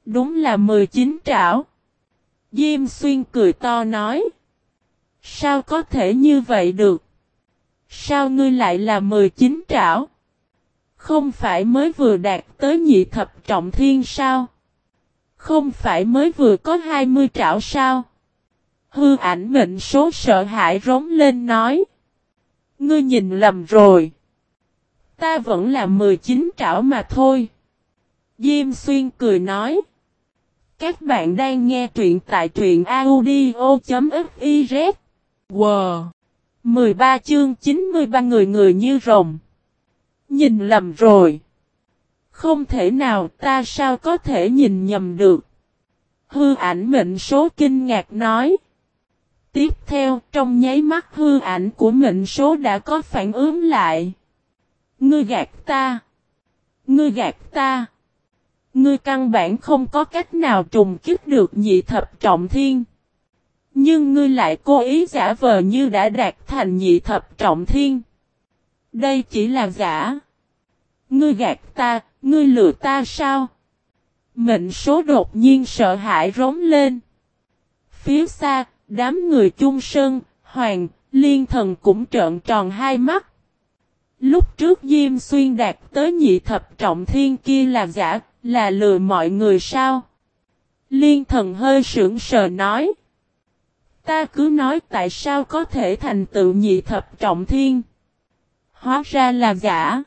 S1: Đúng là 19 trảo. Diêm xuyên cười to nói. Sao có thể như vậy được? Sao ngươi lại là 19 trảo? Không phải mới vừa đạt tới nhị thập trọng thiên sao? Không phải mới vừa có 20 trảo sao? Hư ảnh mệnh số sợ hãi rống lên nói. Ngươi nhìn lầm rồi. Ta vẫn là 19 trảo mà thôi. Diêm xuyên cười nói. Các bạn đang nghe truyện tại truyện audio.fiz. Wow! 13 chương 93 người người như rồng. Nhìn lầm rồi. Không thể nào ta sao có thể nhìn nhầm được. Hư ảnh mệnh số kinh ngạc nói. Tiếp theo trong nháy mắt hư ảnh của mệnh số đã có phản ứng lại. Ngươi gạt ta. Ngươi gạt ta. Ngươi căn bản không có cách nào trùng kích được nhị thập trọng thiên. Nhưng ngươi lại cố ý giả vờ như đã đạt thành nhị thập trọng thiên. Đây chỉ là giả. Ngươi gạt ta, ngươi lừa ta sao? Mệnh số đột nhiên sợ hãi rống lên. Phía xa, đám người chung sơn, hoàng, liên thần cũng trợn tròn hai mắt. Lúc trước Diêm Xuyên đạt tới nhị thập trọng thiên kia là giả, là lừa mọi người sao? Liên thần hơi sững sờ nói. Ta cứ nói tại sao có thể thành tựu nhị thập trọng thiên. Hóa ra là giả.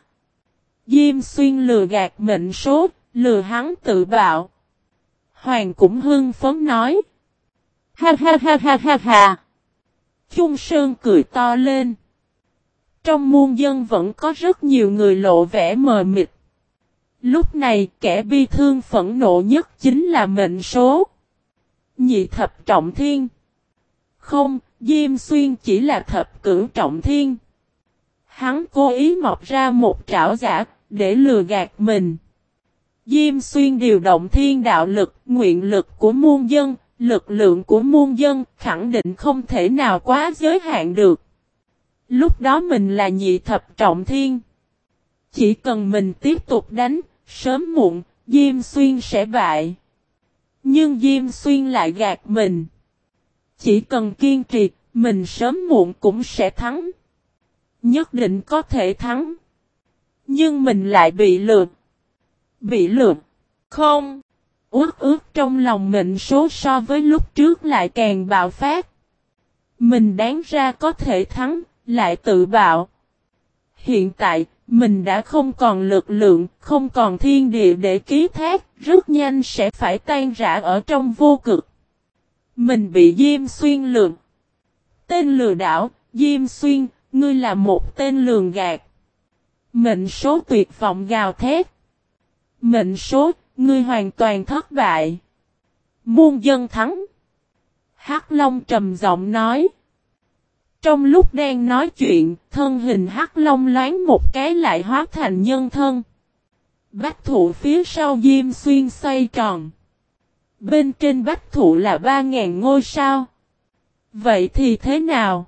S1: Diêm xuyên lừa gạt mệnh số, lừa hắn tự bạo. Hoàng cũng hưng phấn nói. Ha ha ha ha ha ha. Trung Sơn cười to lên. Trong muôn dân vẫn có rất nhiều người lộ vẻ mờ mịt. Lúc này kẻ bi thương phẫn nộ nhất chính là mệnh số. Nhị thập trọng thiên. Không, Diêm Xuyên chỉ là thập cửu trọng thiên. Hắn cố ý mọc ra một trảo giả, để lừa gạt mình. Diêm Xuyên điều động thiên đạo lực, nguyện lực của muôn dân, lực lượng của muôn dân, khẳng định không thể nào quá giới hạn được. Lúc đó mình là nhị thập trọng thiên. Chỉ cần mình tiếp tục đánh, sớm muộn, Diêm Xuyên sẽ bại. Nhưng Diêm Xuyên lại gạt mình. Chỉ cần kiên trì, mình sớm muộn cũng sẽ thắng. Nhất định có thể thắng. Nhưng mình lại bị lừa. Bị lừa. Không. Ước ước trong lòng mệnh số so với lúc trước lại càng bạo phát. Mình đáng ra có thể thắng, lại tự bạo. Hiện tại, mình đã không còn lực lượng, không còn thiên địa để ký thác, rất nhanh sẽ phải tan rã ở trong vô cực. Mình bị Diêm Xuyên lừa. Tên lừa đảo, Diêm Xuyên, ngươi là một tên lường gạt. Mệnh số tuyệt vọng gào thét. Mệnh số, ngươi hoàn toàn thất bại. Muôn dân thắng. Hắc Long trầm giọng nói. Trong lúc đang nói chuyện, thân hình Hắc Long loáng một cái lại hóa thành nhân thân. Bách thụ phía sau Diêm Xuyên xoay tròn. Bên trên bách thụ là ba ngàn ngôi sao. Vậy thì thế nào?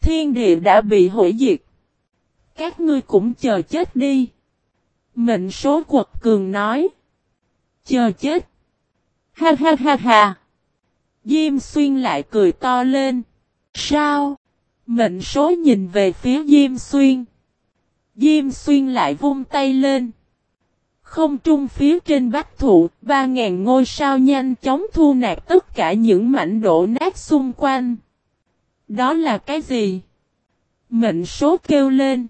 S1: Thiên địa đã bị hủy diệt. Các ngươi cũng chờ chết đi. Mệnh số quật cường nói. Chờ chết. Ha ha ha ha. Diêm xuyên lại cười to lên. Sao? Mệnh số nhìn về phía Diêm xuyên. Diêm xuyên lại vung tay lên. Không trung phía trên bách thụ, ba ngàn ngôi sao nhanh chóng thu nạp tất cả những mảnh đổ nát xung quanh. Đó là cái gì? Mệnh số kêu lên.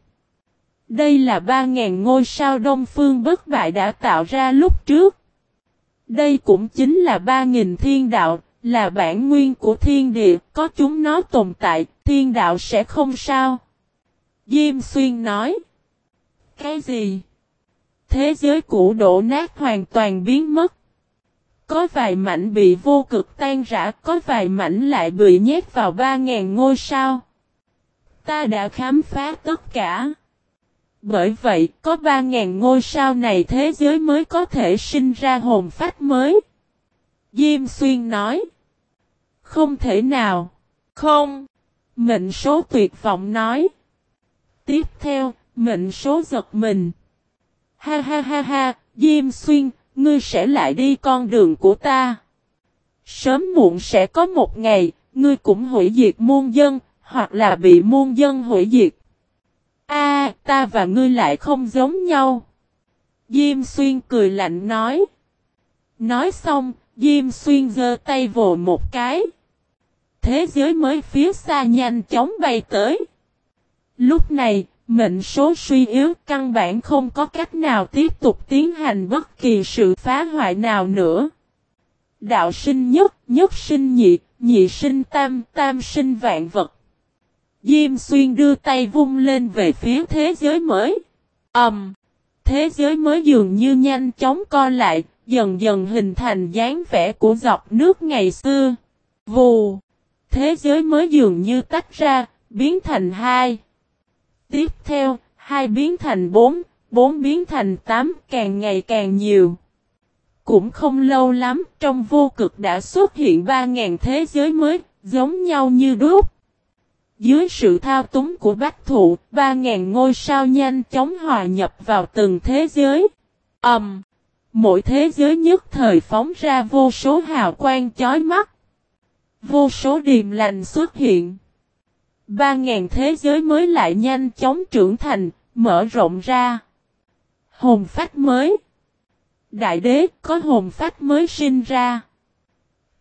S1: Đây là ba ngàn ngôi sao đông phương bất bại đã tạo ra lúc trước. Đây cũng chính là ba nghìn thiên đạo, là bản nguyên của thiên địa, có chúng nó tồn tại, thiên đạo sẽ không sao. Diêm xuyên nói. Cái gì? Thế giới cũ đổ nát hoàn toàn biến mất. Có vài mảnh bị vô cực tan rã, có vài mảnh lại bị nhét vào ba ngàn ngôi sao. Ta đã khám phá tất cả. Bởi vậy, có ba ngàn ngôi sao này thế giới mới có thể sinh ra hồn phách mới. Diêm Xuyên nói. Không thể nào. Không. Mệnh số tuyệt vọng nói. Tiếp theo, mệnh số giật mình. Ha ha ha ha, Diêm Xuyên, ngươi sẽ lại đi con đường của ta. Sớm muộn sẽ có một ngày, ngươi cũng hủy diệt muôn dân, hoặc là bị muôn dân hủy diệt. A, ta và ngươi lại không giống nhau. Diêm Xuyên cười lạnh nói. Nói xong, Diêm Xuyên giơ tay vồ một cái. Thế giới mới phía xa nhanh chóng bay tới. Lúc này, Mệnh số suy yếu căn bản không có cách nào tiếp tục tiến hành bất kỳ sự phá hoại nào nữa. Đạo sinh nhất, nhất sinh nhị, nhị sinh tam, tam sinh vạn vật. Diêm xuyên đưa tay vung lên về phía thế giới mới. Ẩm. Um, thế giới mới dường như nhanh chóng co lại, dần dần hình thành dáng vẻ của dọc nước ngày xưa. Vù! Thế giới mới dường như tách ra, biến thành hai. Tiếp theo, hai biến thành bốn, bốn biến thành tám, càng ngày càng nhiều. Cũng không lâu lắm, trong vô cực đã xuất hiện ba ngàn thế giới mới, giống nhau như đúc. Dưới sự thao túng của bách thụ, ba ngàn ngôi sao nhanh chóng hòa nhập vào từng thế giới. Ẩm! Um, mỗi thế giới nhất thời phóng ra vô số hào quang chói mắt. Vô số điềm lành xuất hiện. Ba ngàn thế giới mới lại nhanh chóng trưởng thành, mở rộng ra. Hồn phách mới. Đại đế có hồn phách mới sinh ra.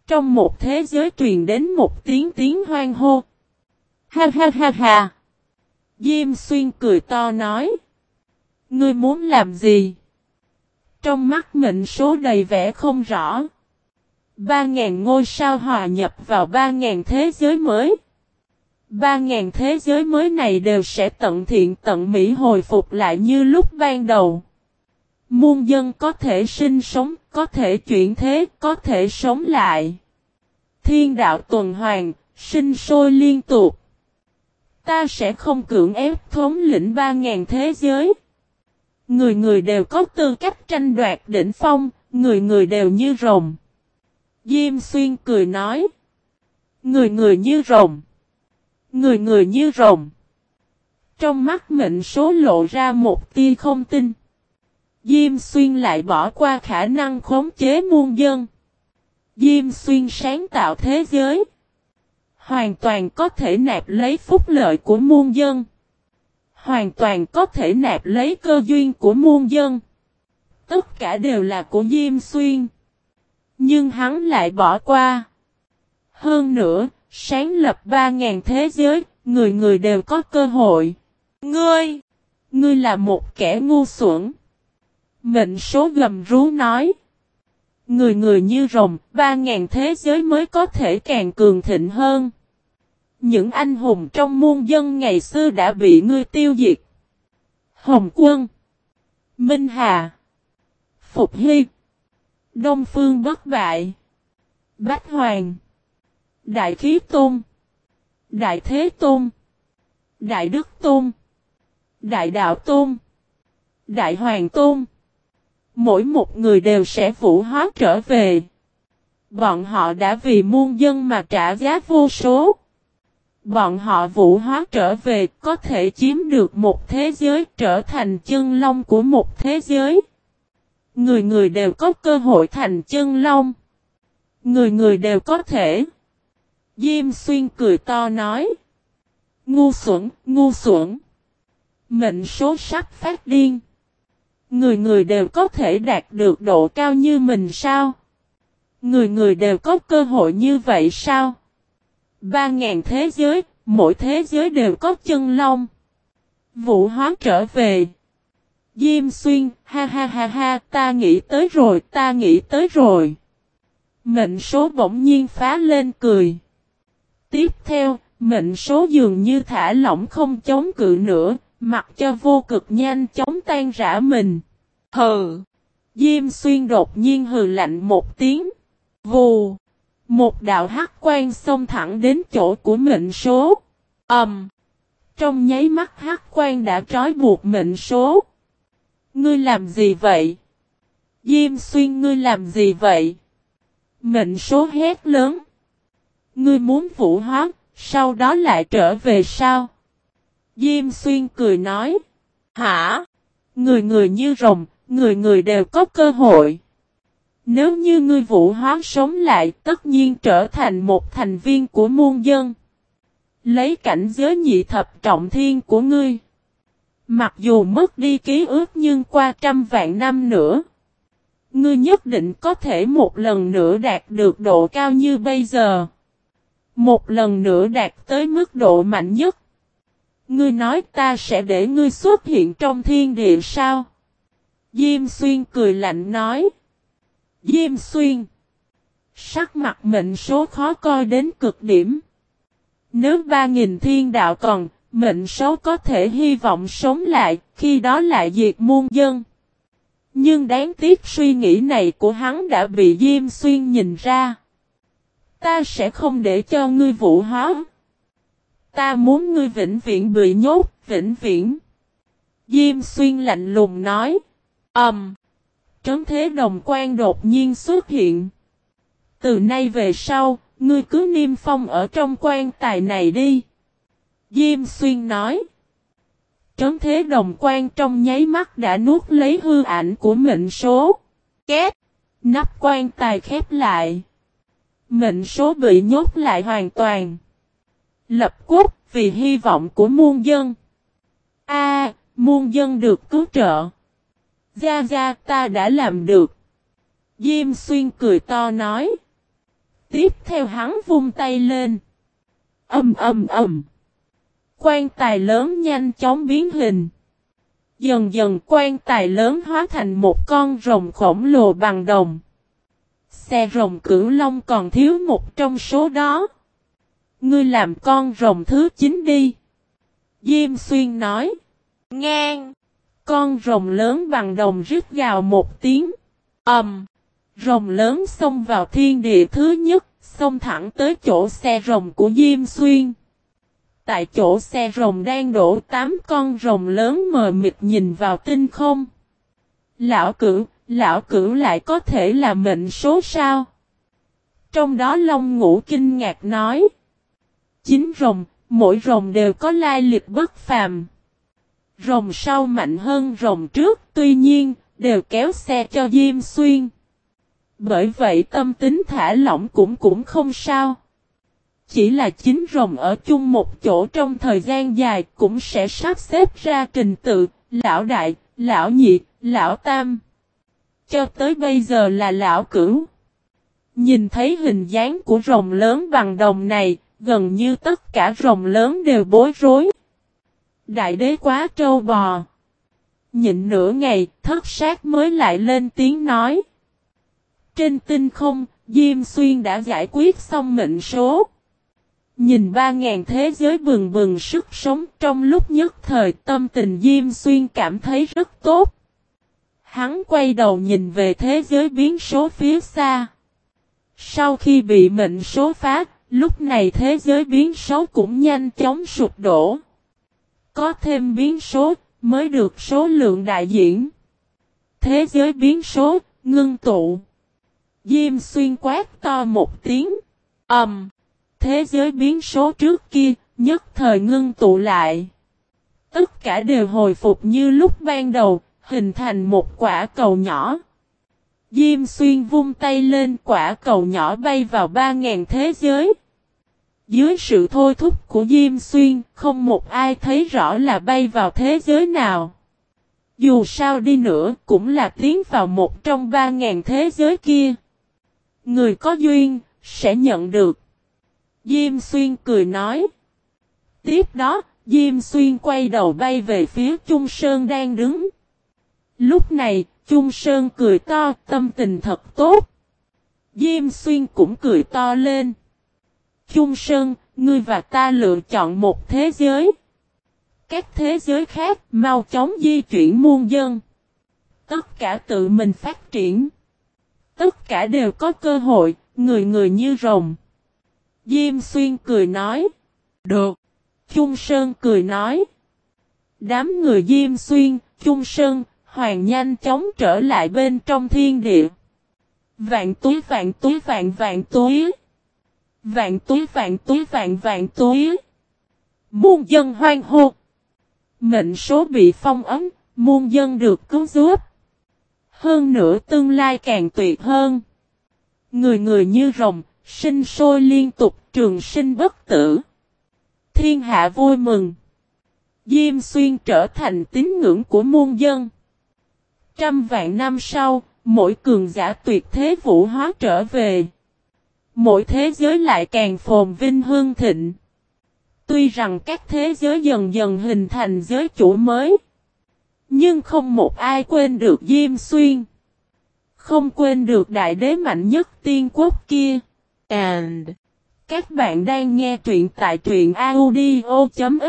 S1: Trong một thế giới truyền đến một tiếng tiếng hoang hô. Ha ha ha ha. Diêm xuyên cười to nói. Ngươi muốn làm gì? Trong mắt mệnh số đầy vẻ không rõ. Ba ngàn ngôi sao hòa nhập vào ba ngàn thế giới mới. Ba ngàn thế giới mới này đều sẽ tận thiện tận mỹ hồi phục lại như lúc ban đầu. Muôn dân có thể sinh sống, có thể chuyển thế, có thể sống lại. Thiên đạo tuần hoàn, sinh sôi liên tục. Ta sẽ không cưỡng ép thống lĩnh ba ngàn thế giới. Người người đều có tư cách tranh đoạt đỉnh phong, người người đều như rồng. Diêm xuyên cười nói. Người người như rồng. Người người như rồng. Trong mắt mệnh số lộ ra một tia không tin. Diêm xuyên lại bỏ qua khả năng khống chế muôn dân. Diêm xuyên sáng tạo thế giới. Hoàn toàn có thể nạp lấy phúc lợi của muôn dân. Hoàn toàn có thể nạp lấy cơ duyên của muôn dân. Tất cả đều là của Diêm Xuyên. Nhưng hắn lại bỏ qua. Hơn nữa, sáng lập 3.000 thế giới, người người đều có cơ hội. Ngươi! Ngươi là một kẻ ngu xuẩn. Mệnh số gầm rú nói. Người người như rồng, 3.000 thế giới mới có thể càng cường thịnh hơn. Những anh hùng trong muôn dân ngày xưa đã bị ngươi tiêu diệt. Hồng quân. Minh Hà. Phục Hy. Đông Phương bất bại. Bách Hoàng. Đại Khí Tôn. Đại Thế Tôn. Đại Đức Tôn. Đại Đạo Tôn. Đại Hoàng Tôn. Mỗi một người đều sẽ vũ hóa trở về. Bọn họ đã vì muôn dân mà trả giá vô số. Bọn họ vũ hóa trở về có thể chiếm được một thế giới trở thành chân long của một thế giới. Người người đều có cơ hội thành chân long. Người người đều có thể. Diêm xuyên cười to nói. Ngu xuẩn, ngu xuẩn. Mệnh số sắc phát điên. Người người đều có thể đạt được độ cao như mình sao? Người người đều có cơ hội như vậy sao? Ba ngàn thế giới, mỗi thế giới đều có chân long. Vũ hóa trở về. Diêm xuyên, ha ha ha ha, ta nghĩ tới rồi, ta nghĩ tới rồi. Mệnh số bỗng nhiên phá lên cười. Tiếp theo, mệnh số dường như thả lỏng không chống cự nữa, mặc cho vô cực nhanh chóng tan rã mình. Hừ! Diêm xuyên đột nhiên hừ lạnh một tiếng. Vù! Một đạo hắc quan xông thẳng đến chỗ của mệnh số. ầm, Um, trong nháy mắt hắc quan đã trói buộc mệnh số. Ngươi làm gì vậy? Diêm xuyên ngươi làm gì vậy? Mệnh số hét lớn. Ngươi muốn vũ hóa, sau đó lại trở về sao? Diêm xuyên cười nói. Hả? Người người như rồng, người người đều có cơ hội. Nếu như ngươi vũ hóa sống lại, tất nhiên trở thành một thành viên của muôn dân. Lấy cảnh giới nhị thập trọng thiên của ngươi. Mặc dù mất đi ký ức nhưng qua trăm vạn năm nữa. Ngươi nhất định có thể một lần nữa đạt được độ cao như bây giờ. Một lần nữa đạt tới mức độ mạnh nhất. Ngươi nói ta sẽ để ngươi xuất hiện trong thiên địa sao? Diêm xuyên cười lạnh nói. Diêm xuyên. Sắc mặt mệnh số khó coi đến cực điểm. Nếu ba nghìn thiên đạo còn, mệnh số có thể hy vọng sống lại, khi đó lại diệt muôn dân. Nhưng đáng tiếc suy nghĩ này của hắn đã bị Diêm Xuyên nhìn ra. Ta sẽ không để cho ngươi vũ hóa. Ta muốn ngươi vĩnh viễn bị nhốt, vĩnh viễn. Diêm Xuyên lạnh lùng nói. Ẩm. Um, trấn thế đồng quan đột nhiên xuất hiện. Từ nay về sau, ngươi cứ niêm phong ở trong quan tài này đi. Diêm Xuyên nói. Trấn thế đồng quan trong nháy mắt đã nuốt lấy hư ảnh của mệnh số. Két. Nắp quan tài khép lại. Mệnh số bị nhốt lại hoàn toàn. Lập quốc vì hy vọng của muôn dân. A, muôn dân được cứu trợ. Gia Gia, ta đã làm được. Diêm xuyên cười to nói. Tiếp theo hắn vung tay lên. Âm âm âm. Quan tài lớn nhanh chóng biến hình. Dần dần quan tài lớn hóa thành một con rồng khổng lồ bằng đồng. Xe rồng cửu long còn thiếu một trong số đó. Ngươi làm con rồng thứ chín đi. Diêm xuyên nói. Ngang. Con rồng lớn bằng đồng rít gào một tiếng. ầm, um, Rồng lớn xông vào thiên địa thứ nhất, xông thẳng tới chỗ xe rồng của Diêm Xuyên. Tại chỗ xe rồng đang đổ tám con rồng lớn mờ mịt nhìn vào tinh không. Lão cửu, lão cửu lại có thể là mệnh số sao? Trong đó Long Ngũ kinh ngạc nói. Chín rồng, mỗi rồng đều có lai lịch bất phàm. Rồng sau mạnh hơn rồng trước, tuy nhiên, đều kéo xe cho Diêm Xuyên. Bởi vậy tâm tính thả lỏng cũng cũng không sao. Chỉ là chính rồng ở chung một chỗ trong thời gian dài cũng sẽ sắp xếp ra trình tự, lão đại, lão nhị, lão tam. Cho tới bây giờ là lão cửu. Nhìn thấy hình dáng của rồng lớn bằng đồng này, gần như tất cả rồng lớn đều bối rối. Đại đế quá trâu bò. Nhịn nửa ngày, thất sát mới lại lên tiếng nói. Trên tinh không, Diêm Xuyên đã giải quyết xong mệnh số. Nhìn ba ngàn thế giới bừng bừng sức sống trong lúc nhất thời tâm tình Diêm Xuyên cảm thấy rất tốt. Hắn quay đầu nhìn về thế giới biến số phía xa. Sau khi bị mệnh số phát, lúc này thế giới biến số cũng nhanh chóng sụp đổ. Có thêm biến số, mới được số lượng đại diễn. Thế giới biến số, ngưng tụ. Diêm xuyên quát to một tiếng. Ẩm. Um, thế giới biến số trước kia, nhất thời ngưng tụ lại. Tất cả đều hồi phục như lúc ban đầu, hình thành một quả cầu nhỏ. Diêm xuyên vung tay lên quả cầu nhỏ bay vào ba ngàn thế giới. Dưới sự thôi thúc của Diêm Xuyên, không một ai thấy rõ là bay vào thế giới nào. Dù sao đi nữa, cũng là tiến vào một trong ba ngàn thế giới kia. Người có duyên, sẽ nhận được. Diêm Xuyên cười nói. Tiếp đó, Diêm Xuyên quay đầu bay về phía Trung Sơn đang đứng. Lúc này, Trung Sơn cười to, tâm tình thật tốt. Diêm Xuyên cũng cười to lên. Chung Sơn, ngươi và ta lựa chọn một thế giới. Các thế giới khác mau chóng di chuyển muôn dân. Tất cả tự mình phát triển. Tất cả đều có cơ hội, người người như rồng. Diêm Xuyên cười nói. Được. Chung Sơn cười nói. Đám người Diêm Xuyên, Chung Sơn, Hoàng nhanh chóng trở lại bên trong thiên địa. Vạn túi vạn túi vạn vạn túi. Vạn túi vạn túi vạn vạn túi. Muôn dân hoang hô. Mệnh số bị phong ấm, muôn dân được cứu giúp. Hơn nữa tương lai càng tuyệt hơn. Người người như rồng, sinh sôi liên tục trường sinh bất tử. Thiên hạ vui mừng. Diêm xuyên trở thành tín ngưỡng của muôn dân. Trăm vạn năm sau, mỗi cường giả tuyệt thế vũ hóa trở về. Mỗi thế giới lại càng phồn vinh hương thịnh. Tuy rằng các thế giới dần dần hình thành giới chủ mới. Nhưng không một ai quên được Diêm Xuyên. Không quên được đại đế mạnh nhất tiên quốc kia. And. Các bạn đang nghe truyện tại truyện audio.fif